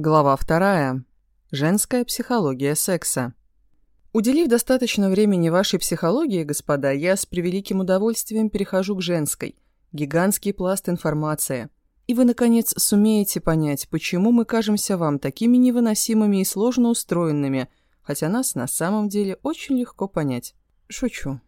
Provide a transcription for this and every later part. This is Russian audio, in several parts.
Глава вторая. Женская психология секса. Уделив достаточно времени вашей психологии, господа, я с превеликим удовольствием перехожу к женской. Гигантский пласт информации. И вы, наконец, сумеете понять, почему мы кажемся вам такими невыносимыми и сложно устроенными, хотя нас на самом деле очень легко понять. Шучу.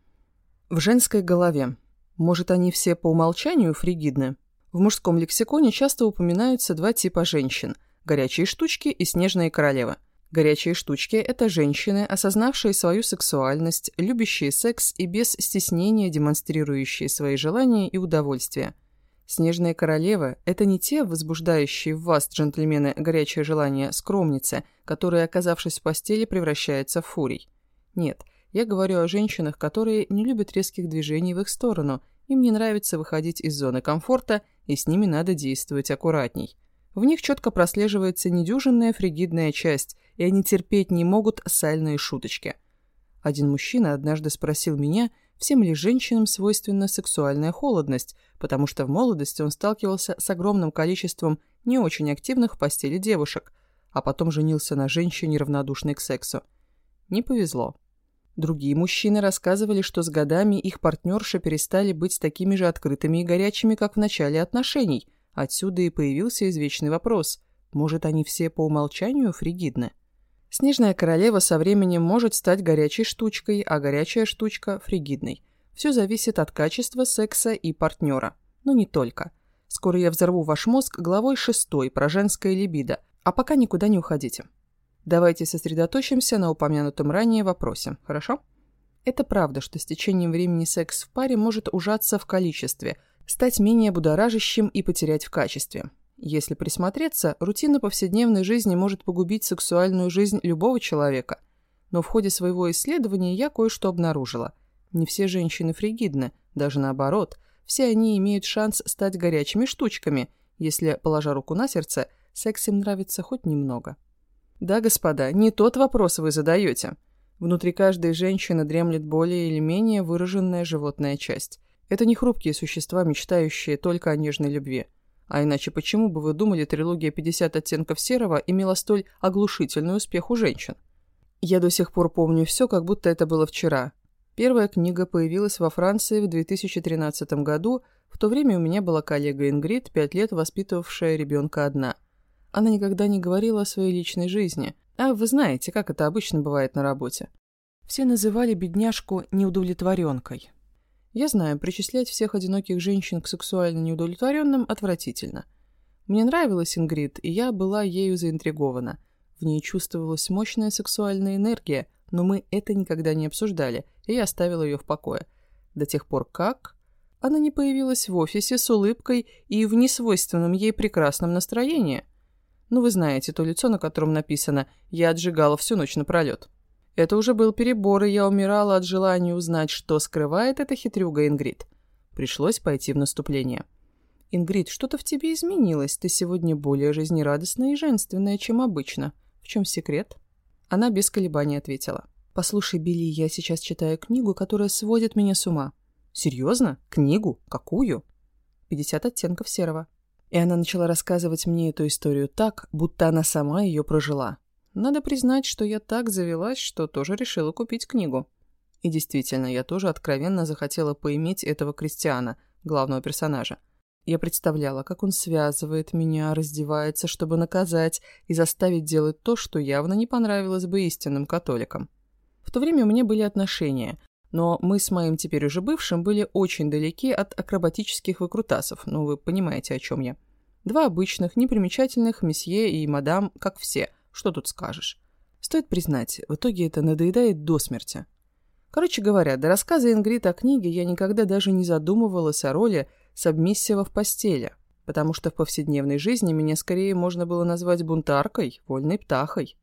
В женской голове. Может, они все по умолчанию фригидны? В мужском лексиконе часто упоминаются два типа женщин – горячие штучки и снежные королевы. Горячие штучки – это женщины, осознавшие свою сексуальность, любящие секс и без стеснения демонстрирующие свои желания и удовольствия. Снежные королевы – это не те, возбуждающие в вас, джентльмены, горячее желание скромницы, которые, оказавшись в постели, превращаются в фурий. Нет, я говорю о женщинах, которые не любят резких движений в их сторону, им не нравится выходить из зоны комфорта и с ними надо действовать аккуратней. В них четко прослеживается недюжинная фригидная часть, и они терпеть не могут сальные шуточки. Один мужчина однажды спросил меня, всем ли женщинам свойственна сексуальная холодность, потому что в молодости он сталкивался с огромным количеством не очень активных в постели девушек, а потом женился на женщине, равнодушной к сексу. Не повезло. Другие мужчины рассказывали, что с годами их партнерши перестали быть такими же открытыми и горячими, как в начале отношений. Отсюда и появился извечный вопрос. Может, они все по умолчанию фригидны? Снежная королева со временем может стать горячей штучкой, а горячая штучка – фригидной. Все зависит от качества секса и партнера. Но не только. Скоро я взорву ваш мозг главой шестой про женское либидо, а пока никуда не уходите. Давайте сосредоточимся на упомянутом ранее вопросе, хорошо? Это правда, что с течением времени секс в паре может ужаться в количестве, стать менее будоражащим и потерять в качестве. Если присмотреться, рутина повседневной жизни может погубить сексуальную жизнь любого человека. Но в ходе своего исследования я кое-что обнаружила. Не все женщины фригидны, даже наоборот. Все они имеют шанс стать горячими штучками, если, положа руку на сердце, секс им нравится хоть немного. Да, господа, не тот вопрос вы задаете. Внутри каждой женщины дремлет более или менее выраженная животная часть. Это не хрупкие существа, мечтающие только о нежной любви. А иначе почему бы вы думали, трилогия «50 оттенков серого» имела столь оглушительный успех у женщин? Я до сих пор помню все, как будто это было вчера. Первая книга появилась во Франции в 2013 году, в то время у меня была коллега Ингрид, пять лет воспитывавшая ребенка одна – она никогда не говорила о своей личной жизни. А вы знаете, как это обычно бывает на работе. Все называли бедняжку неудовлетворенкой. Я знаю, причислять всех одиноких женщин к сексуально неудовлетворенным отвратительно. Мне нравилась Ингрид, и я была ею заинтригована. В ней чувствовалась мощная сексуальная энергия, но мы это никогда не обсуждали, и я оставила ее в покое. До тех пор как... Она не появилась в офисе с улыбкой и в несвойственном ей прекрасном настроении. Ну, вы знаете, то лицо, на котором написано «Я отжигала всю ночь напролет». Это уже был перебор, и я умирала от желания узнать, что скрывает эта хитрюга Ингрид. Пришлось пойти в наступление. «Ингрид, что-то в тебе изменилось. Ты сегодня более жизнерадостная и женственная, чем обычно. В чем секрет?» Она без колебаний ответила. «Послушай, Билли, я сейчас читаю книгу, которая сводит меня с ума». «Серьезно? Книгу? Какую?» «50 оттенков серого». И она начала рассказывать мне эту историю так, будто она сама ее прожила. Надо признать, что я так завелась, что тоже решила купить книгу. И действительно, я тоже откровенно захотела поиметь этого Кристиана, главного персонажа. Я представляла, как он связывает меня, раздевается, чтобы наказать и заставить делать то, что явно не понравилось бы истинным католикам. В то время у меня были отношения, но мы с моим теперь уже бывшим были очень далеки от акробатических выкрутасов, ну вы понимаете, о чем я. Два обычных, непримечательных месье и мадам, как все, что тут скажешь. Стоит признать, в итоге это надоедает до смерти. Короче говоря, до рассказа Ингрид о книге я никогда даже не задумывалась о роли сабмиссива в постели, потому что в повседневной жизни меня скорее можно было назвать бунтаркой, вольной птахой.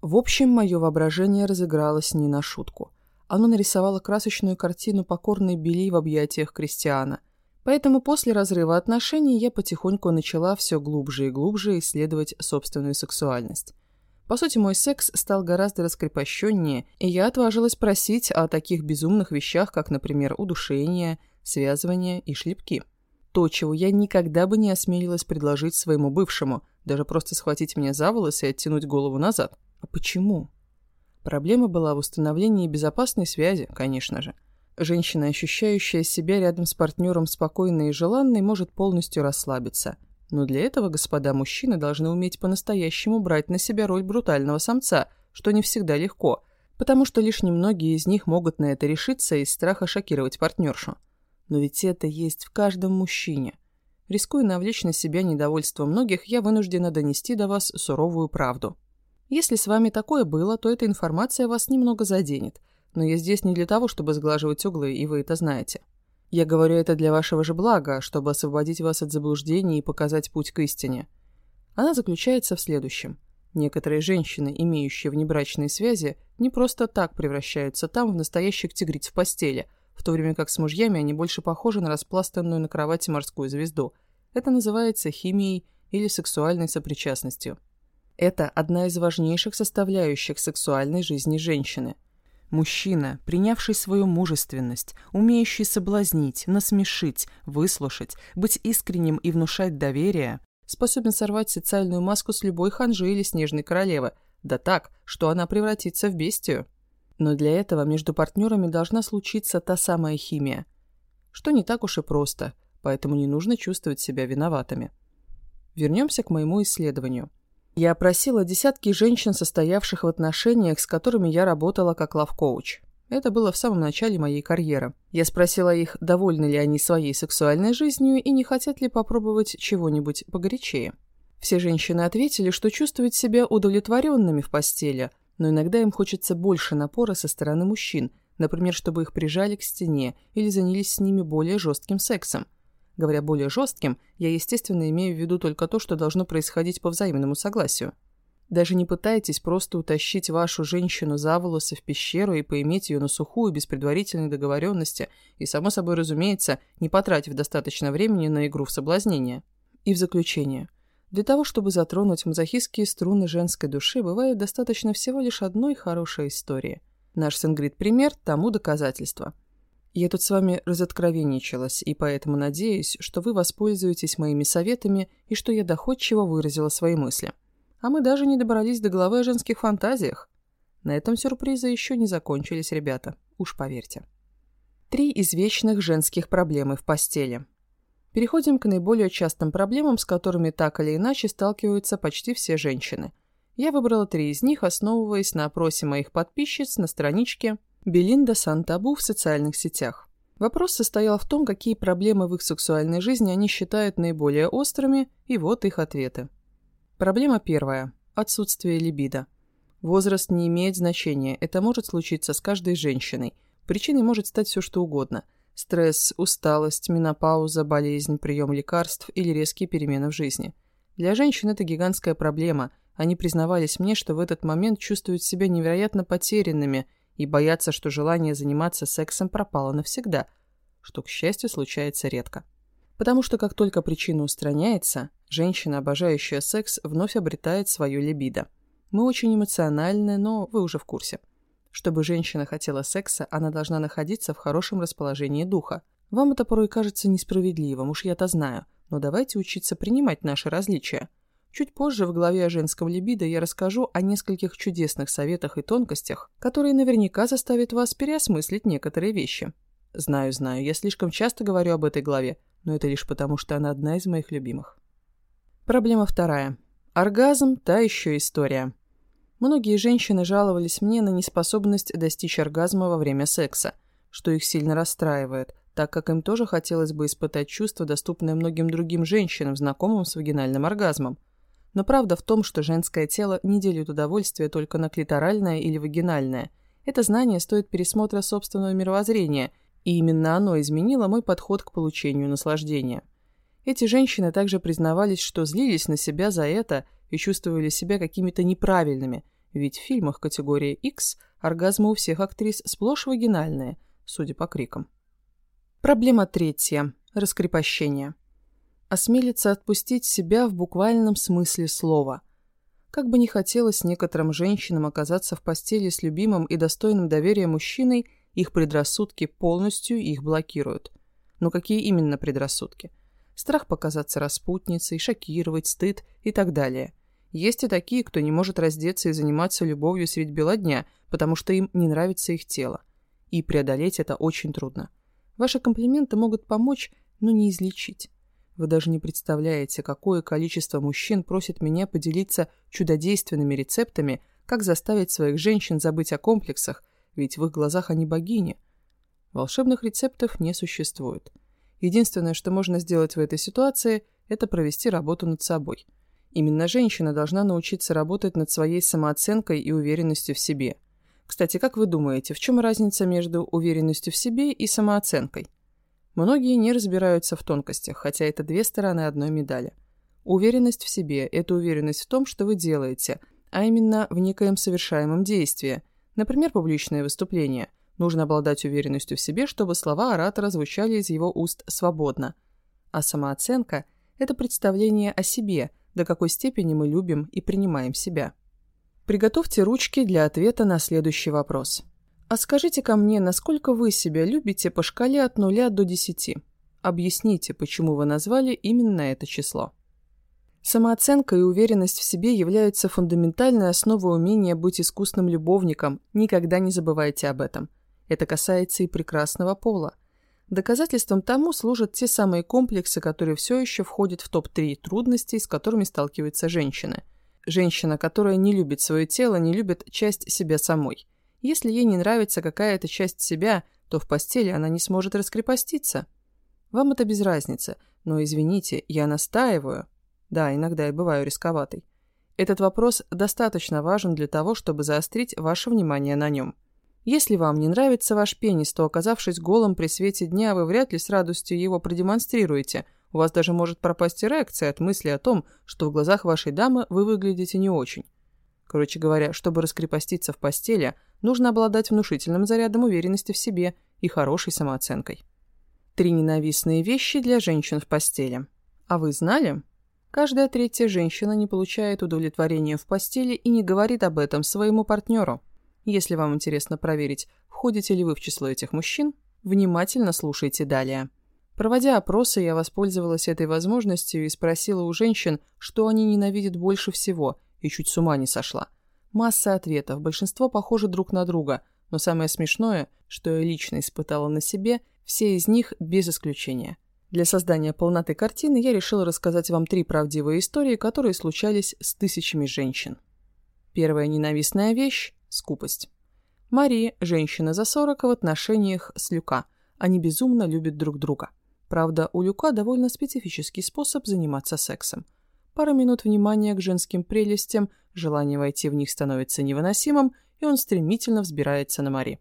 В общем, мое воображение разыгралось не на шутку – оно нарисовало красочную картину покорной Бели в объятиях Кристиана. Поэтому после разрыва отношений я потихоньку начала все глубже и глубже исследовать собственную сексуальность. По сути, мой секс стал гораздо раскрепощеннее, и я отважилась просить о таких безумных вещах, как, например, удушение, связывание и шлепки. То, чего я никогда бы не осмелилась предложить своему бывшему, даже просто схватить меня за волосы и оттянуть голову назад. А почему? Проблема была в установлении безопасной связи, конечно же. Женщина, ощущающая себя рядом с партнером спокойной и желанной, может полностью расслабиться. Но для этого, господа мужчины, должны уметь по-настоящему брать на себя роль брутального самца, что не всегда легко, потому что лишь немногие из них могут на это решиться из страха шокировать партнершу. Но ведь это есть в каждом мужчине. Рискуя навлечь на себя недовольство многих, я вынуждена донести до вас суровую правду. Если с вами такое было, то эта информация вас немного заденет. Но я здесь не для того, чтобы сглаживать углы, и вы это знаете. Я говорю это для вашего же блага, чтобы освободить вас от заблуждений и показать путь к истине. Она заключается в следующем. Некоторые женщины, имеющие внебрачные связи, не просто так превращаются там в настоящих тигриц в постели – в то время как с мужьями они больше похожи на распластанную на кровати морскую звезду. Это называется химией или сексуальной сопричастностью. Это одна из важнейших составляющих сексуальной жизни женщины. Мужчина, принявший свою мужественность, умеющий соблазнить, насмешить, выслушать, быть искренним и внушать доверие, способен сорвать социальную маску с любой ханжи или снежной королевы, да так, что она превратится в бестию. Но для этого между партнерами должна случиться та самая химия, что не так уж и просто, поэтому не нужно чувствовать себя виноватыми. Вернемся к моему исследованию. Я опросила десятки женщин, состоявших в отношениях, с которыми я работала как лав-коуч. Это было в самом начале моей карьеры. Я спросила их, довольны ли они своей сексуальной жизнью и не хотят ли попробовать чего-нибудь погорячее. Все женщины ответили, что чувствуют себя удовлетворенными в постели, но иногда им хочется больше напора со стороны мужчин, например, чтобы их прижали к стене или занялись с ними более жестким сексом. Говоря более жестким, я, естественно, имею в виду только то, что должно происходить по взаимному согласию. Даже не пытайтесь просто утащить вашу женщину за волосы в пещеру и поиметь ее на сухую без предварительной договоренности и, само собой разумеется, не потратив достаточно времени на игру в соблазнение. И в заключение – для того, чтобы затронуть мазохистские струны женской души, бывает достаточно всего лишь одной хорошей истории. Наш с пример тому доказательство. Я тут с вами разоткровенничалась, и поэтому надеюсь, что вы воспользуетесь моими советами и что я доходчиво выразила свои мысли. А мы даже не добрались до главы о женских фантазиях. На этом сюрпризы еще не закончились, ребята, уж поверьте. Три из вечных женских проблемы в постели – Переходим к наиболее частым проблемам, с которыми так или иначе сталкиваются почти все женщины. Я выбрала три из них, основываясь на опросе моих подписчиц на страничке Белинда Сантабу в социальных сетях. Вопрос состоял в том, какие проблемы в их сексуальной жизни они считают наиболее острыми, и вот их ответы. Проблема первая – отсутствие либидо. Возраст не имеет значения, это может случиться с каждой женщиной. Причиной может стать все что угодно – Стресс, усталость, менопауза, болезнь, прием лекарств или резкие перемены в жизни. Для женщин это гигантская проблема. Они признавались мне, что в этот момент чувствуют себя невероятно потерянными и боятся, что желание заниматься сексом пропало навсегда, что, к счастью, случается редко. Потому что как только причина устраняется, женщина, обожающая секс, вновь обретает свое либидо. Мы очень эмоциональны, но вы уже в курсе. Чтобы женщина хотела секса, она должна находиться в хорошем расположении духа. Вам это порой кажется несправедливым, уж я-то знаю, но давайте учиться принимать наши различия. Чуть позже в главе о женском либидо я расскажу о нескольких чудесных советах и тонкостях, которые наверняка заставят вас переосмыслить некоторые вещи. Знаю, знаю, я слишком часто говорю об этой главе, но это лишь потому, что она одна из моих любимых. Проблема вторая. Оргазм – та еще история. Многие женщины жаловались мне на неспособность достичь оргазма во время секса, что их сильно расстраивает, так как им тоже хотелось бы испытать чувство, доступное многим другим женщинам, знакомым с вагинальным оргазмом. Но правда в том, что женское тело не делит удовольствие только на клиторальное или вагинальное. Это знание стоит пересмотра собственного мировоззрения, и именно оно изменило мой подход к получению наслаждения. Эти женщины также признавались, что злились на себя за это – и чувствовали себя какими-то неправильными, ведь в фильмах категории X оргазмы у всех актрис сплошь вагинальные, судя по крикам. Проблема третья. Раскрепощение. Осмелиться отпустить себя в буквальном смысле слова. Как бы ни хотелось некоторым женщинам оказаться в постели с любимым и достойным доверия мужчиной, их предрассудки полностью их блокируют. Но какие именно предрассудки? страх показаться распутницей, шокировать, стыд и так далее. Есть и такие, кто не может раздеться и заниматься любовью средь бела дня, потому что им не нравится их тело. И преодолеть это очень трудно. Ваши комплименты могут помочь, но не излечить. Вы даже не представляете, какое количество мужчин просит меня поделиться чудодейственными рецептами, как заставить своих женщин забыть о комплексах, ведь в их глазах они богини. Волшебных рецептов не существует. Единственное, что можно сделать в этой ситуации, это провести работу над собой. Именно женщина должна научиться работать над своей самооценкой и уверенностью в себе. Кстати, как вы думаете, в чем разница между уверенностью в себе и самооценкой? Многие не разбираются в тонкостях, хотя это две стороны одной медали. Уверенность в себе – это уверенность в том, что вы делаете, а именно в некоем совершаемом действии. Например, публичное выступление. Нужно обладать уверенностью в себе, чтобы слова оратора звучали из его уст свободно. А самооценка – это представление о себе, до какой степени мы любим и принимаем себя. Приготовьте ручки для ответа на следующий вопрос – а скажите ко мне, насколько вы себя любите по шкале от 0 до 10? Объясните, почему вы назвали именно это число. Самооценка и уверенность в себе являются фундаментальной основой умения быть искусным любовником, никогда не забывайте об этом. Это касается и прекрасного пола. Доказательством тому служат те самые комплексы, которые все еще входят в топ-3 трудностей, с которыми сталкиваются женщины. Женщина, которая не любит свое тело, не любит часть себя самой – если ей не нравится какая-то часть себя, то в постели она не сможет раскрепоститься. Вам это без разницы, но, извините, я настаиваю. Да, иногда я бываю рисковатой. Этот вопрос достаточно важен для того, чтобы заострить ваше внимание на нем. Если вам не нравится ваш пенис, то, оказавшись голым при свете дня, вы вряд ли с радостью его продемонстрируете. У вас даже может пропасть эрекция от мысли о том, что в глазах вашей дамы вы выглядите не очень. Короче говоря, чтобы раскрепоститься в постели – нужно обладать внушительным зарядом уверенности в себе и хорошей самооценкой. Три ненавистные вещи для женщин в постели. А вы знали? Каждая третья женщина не получает удовлетворения в постели и не говорит об этом своему партнеру. Если вам интересно проверить, входите ли вы в число этих мужчин, внимательно слушайте далее. Проводя опросы, я воспользовалась этой возможностью и спросила у женщин, что они ненавидят больше всего, и чуть с ума не сошла – Масса ответов, большинство похожи друг на друга, но самое смешное, что я лично испытала на себе, все из них без исключения. Для создания полноты картины я решила рассказать вам три правдивые истории, которые случались с тысячами женщин. Первая ненавистная вещь – скупость. Мария – женщина за 40 в отношениях с Люка. Они безумно любят друг друга. Правда, у Люка довольно специфический способ заниматься сексом – Пара минут внимания к женским прелестям, желание войти в них становится невыносимым, и он стремительно взбирается на море.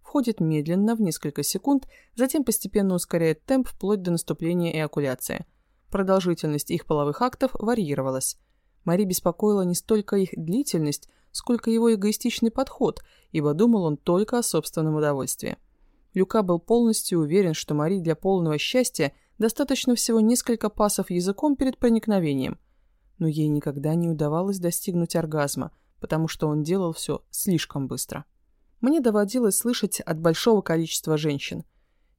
Входит медленно, в несколько секунд, затем постепенно ускоряет темп вплоть до наступления эякуляции. Продолжительность их половых актов варьировалась. Мари беспокоила не столько их длительность, сколько его эгоистичный подход, ибо думал он только о собственном удовольствии. Люка был полностью уверен, что Мари для полного счастья достаточно всего несколько пасов языком перед проникновением – но ей никогда не удавалось достигнуть оргазма, потому что он делал все слишком быстро. Мне доводилось слышать от большого количества женщин.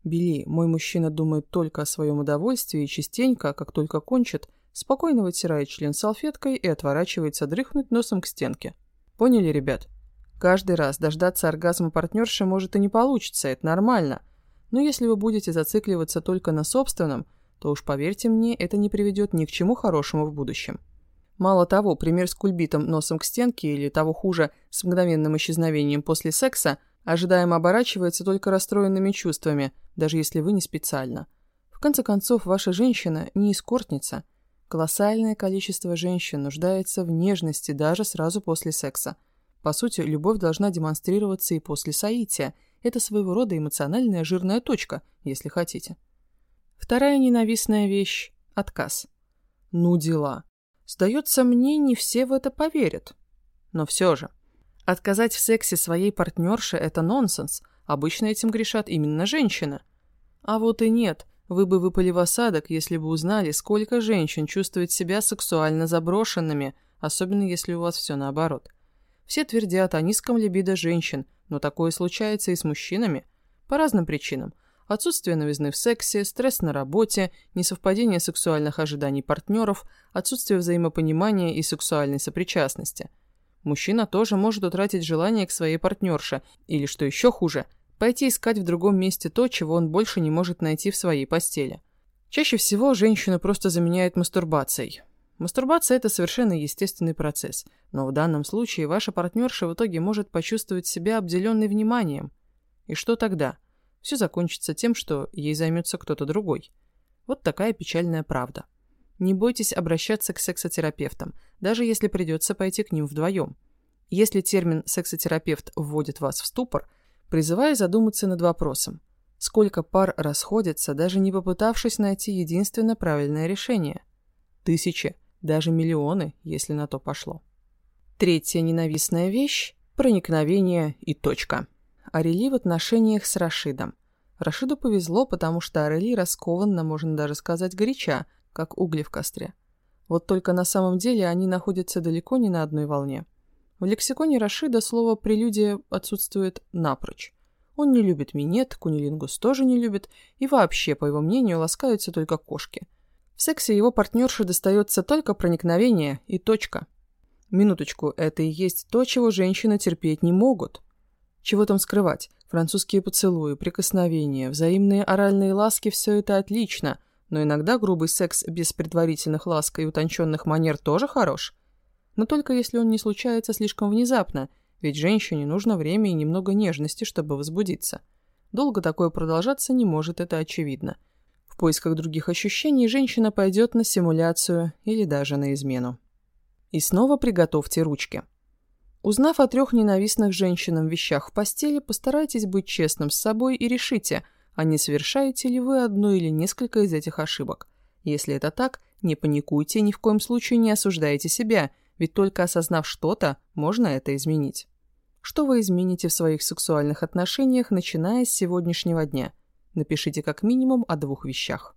«Бели, мой мужчина думает только о своем удовольствии и частенько, как только кончит, спокойно вытирает член салфеткой и отворачивается дрыхнуть носом к стенке». Поняли, ребят? Каждый раз дождаться оргазма партнерши может и не получится, это нормально. Но если вы будете зацикливаться только на собственном, то уж поверьте мне, это не приведет ни к чему хорошему в будущем. Мало того, пример с кульбитом носом к стенке или того хуже, с мгновенным исчезновением после секса, ожидаемо оборачивается только расстроенными чувствами, даже если вы не специально. В конце концов, ваша женщина не эскортница. Колоссальное количество женщин нуждается в нежности даже сразу после секса. По сути, любовь должна демонстрироваться и после соития. Это своего рода эмоциональная жирная точка, если хотите. Вторая ненавистная вещь – отказ. Ну дела. Сдается мне, не все в это поверят. Но все же. Отказать в сексе своей партнерше – это нонсенс. Обычно этим грешат именно женщины. А вот и нет. Вы бы выпали в осадок, если бы узнали, сколько женщин чувствуют себя сексуально заброшенными, особенно если у вас все наоборот. Все твердят о низком либидо женщин, но такое случается и с мужчинами. По разным причинам. Отсутствие новизны в сексе, стресс на работе, несовпадение сексуальных ожиданий партнеров, отсутствие взаимопонимания и сексуальной сопричастности. Мужчина тоже может утратить желание к своей партнерше, или, что еще хуже, пойти искать в другом месте то, чего он больше не может найти в своей постели. Чаще всего женщину просто заменяет мастурбацией. Мастурбация – это совершенно естественный процесс, но в данном случае ваша партнерша в итоге может почувствовать себя обделенной вниманием. И что тогда? Все закончится тем, что ей займется кто-то другой. Вот такая печальная правда. Не бойтесь обращаться к сексотерапевтам, даже если придется пойти к ним вдвоем. Если термин «сексотерапевт» вводит вас в ступор, призываю задуматься над вопросом. Сколько пар расходятся, даже не попытавшись найти единственно правильное решение? Тысячи, даже миллионы, если на то пошло. Третья ненавистная вещь – проникновение и точка. Арели в отношениях с Рашидом. Рашиду повезло, потому что Арели раскованно, можно даже сказать, горяча, как угли в костре. Вот только на самом деле они находятся далеко не на одной волне. В лексиконе Рашида слово «прелюдия» отсутствует напрочь. Он не любит минет, кунилингус тоже не любит, и вообще, по его мнению, ласкаются только кошки. В сексе его партнерше достается только проникновение и точка. Минуточку, это и есть то, чего женщины терпеть не могут. Чего там скрывать? Французские поцелуи, прикосновения, взаимные оральные ласки – все это отлично, но иногда грубый секс без предварительных ласк и утонченных манер тоже хорош. Но только если он не случается слишком внезапно, ведь женщине нужно время и немного нежности, чтобы возбудиться. Долго такое продолжаться не может, это очевидно. В поисках других ощущений женщина пойдет на симуляцию или даже на измену. И снова приготовьте ручки. Узнав о трех ненавистных женщинам вещах в постели, постарайтесь быть честным с собой и решите, а не совершаете ли вы одну или несколько из этих ошибок. Если это так, не паникуйте ни в коем случае не осуждайте себя, ведь только осознав что-то, можно это изменить. Что вы измените в своих сексуальных отношениях, начиная с сегодняшнего дня? Напишите как минимум о двух вещах.